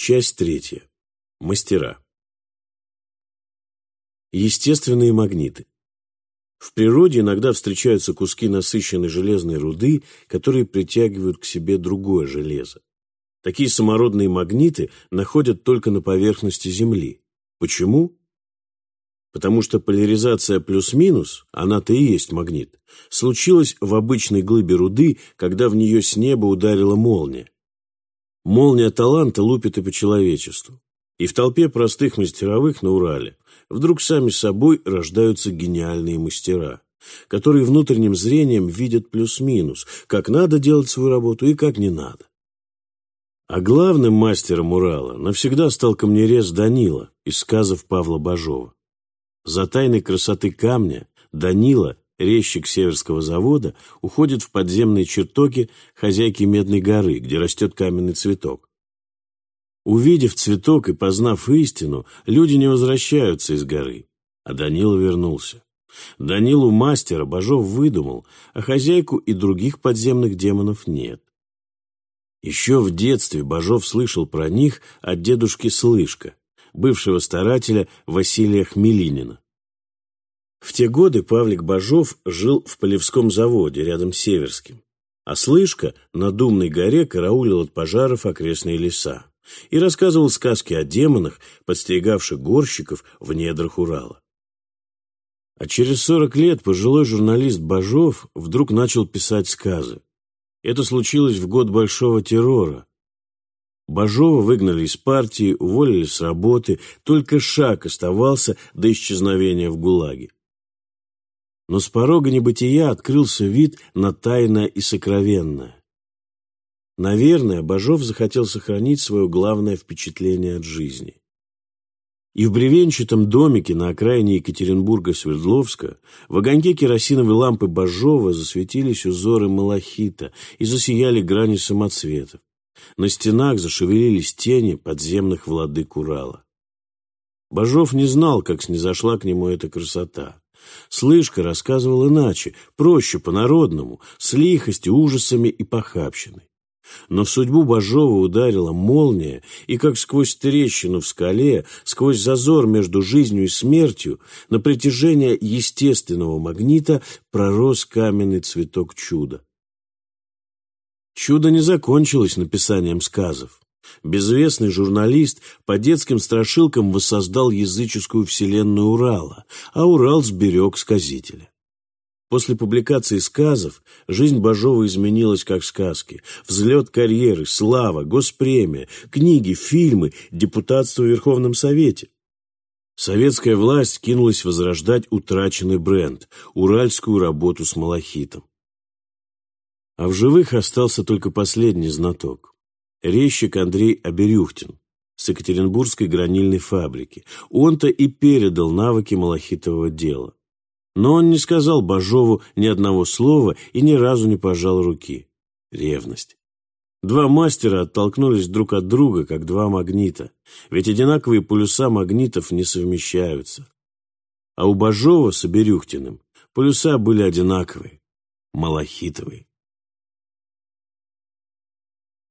Часть третья. Мастера. Естественные магниты. В природе иногда встречаются куски насыщенной железной руды, которые притягивают к себе другое железо. Такие самородные магниты находят только на поверхности Земли. Почему? Потому что поляризация плюс-минус, она-то и есть магнит, случилась в обычной глыбе руды, когда в нее с неба ударила молния. Молния таланта лупит и по человечеству. И в толпе простых мастеровых на Урале вдруг сами собой рождаются гениальные мастера, которые внутренним зрением видят плюс-минус, как надо делать свою работу и как не надо. А главным мастером Урала навсегда стал камнерез Данила из сказов Павла Бажова. За тайной красоты камня Данила, резчик Северского завода, уходит в подземные чертоги хозяйки Медной горы, где растет каменный цветок. Увидев цветок и познав истину, люди не возвращаются из горы, а Данила вернулся. Данилу мастера Бажов выдумал, а хозяйку и других подземных демонов нет. Еще в детстве Бажов слышал про них от дедушки Слышка, бывшего старателя Василия Хмелинина. В те годы Павлик Бажов жил в Полевском заводе рядом с Северским, а Слышка на Думной горе караулил от пожаров окрестные леса и рассказывал сказки о демонах, подстерегавших горщиков в недрах Урала. А через сорок лет пожилой журналист Бажов вдруг начал писать сказы. Это случилось в год Большого террора. Бажова выгнали из партии, уволили с работы, только шаг оставался до исчезновения в ГУЛАГе. Но с порога небытия открылся вид на тайное и сокровенное. Наверное, Бажов захотел сохранить свое главное впечатление от жизни. И в бревенчатом домике на окраине Екатеринбурга-Свердловска в огоньке керосиновой лампы Бажова засветились узоры малахита и засияли грани самоцветов. На стенах зашевелились тени подземных владык Урала. Бажов не знал, как снизошла к нему эта красота. Слышка рассказывал иначе, проще, по-народному, с лихостью, ужасами и похабщиной. Но в судьбу Бажова ударила молния, и как сквозь трещину в скале, сквозь зазор между жизнью и смертью, на притяжение естественного магнита пророс каменный цветок чуда. Чудо не закончилось написанием сказов. Безвестный журналист по детским страшилкам воссоздал языческую вселенную Урала, а Урал сберег сказителя. После публикации сказов жизнь Бажова изменилась как сказки. Взлет карьеры, слава, госпремия, книги, фильмы, депутатство в Верховном Совете. Советская власть кинулась возрождать утраченный бренд, уральскую работу с малахитом. А в живых остался только последний знаток. Резчик Андрей Аберюхтин с Екатеринбургской гранильной фабрики. Он-то и передал навыки малахитового дела. Но он не сказал Бажову ни одного слова и ни разу не пожал руки. Ревность. Два мастера оттолкнулись друг от друга, как два магнита, ведь одинаковые полюса магнитов не совмещаются. А у Бажова с Аберюхтиным полюса были одинаковые, малахитовые.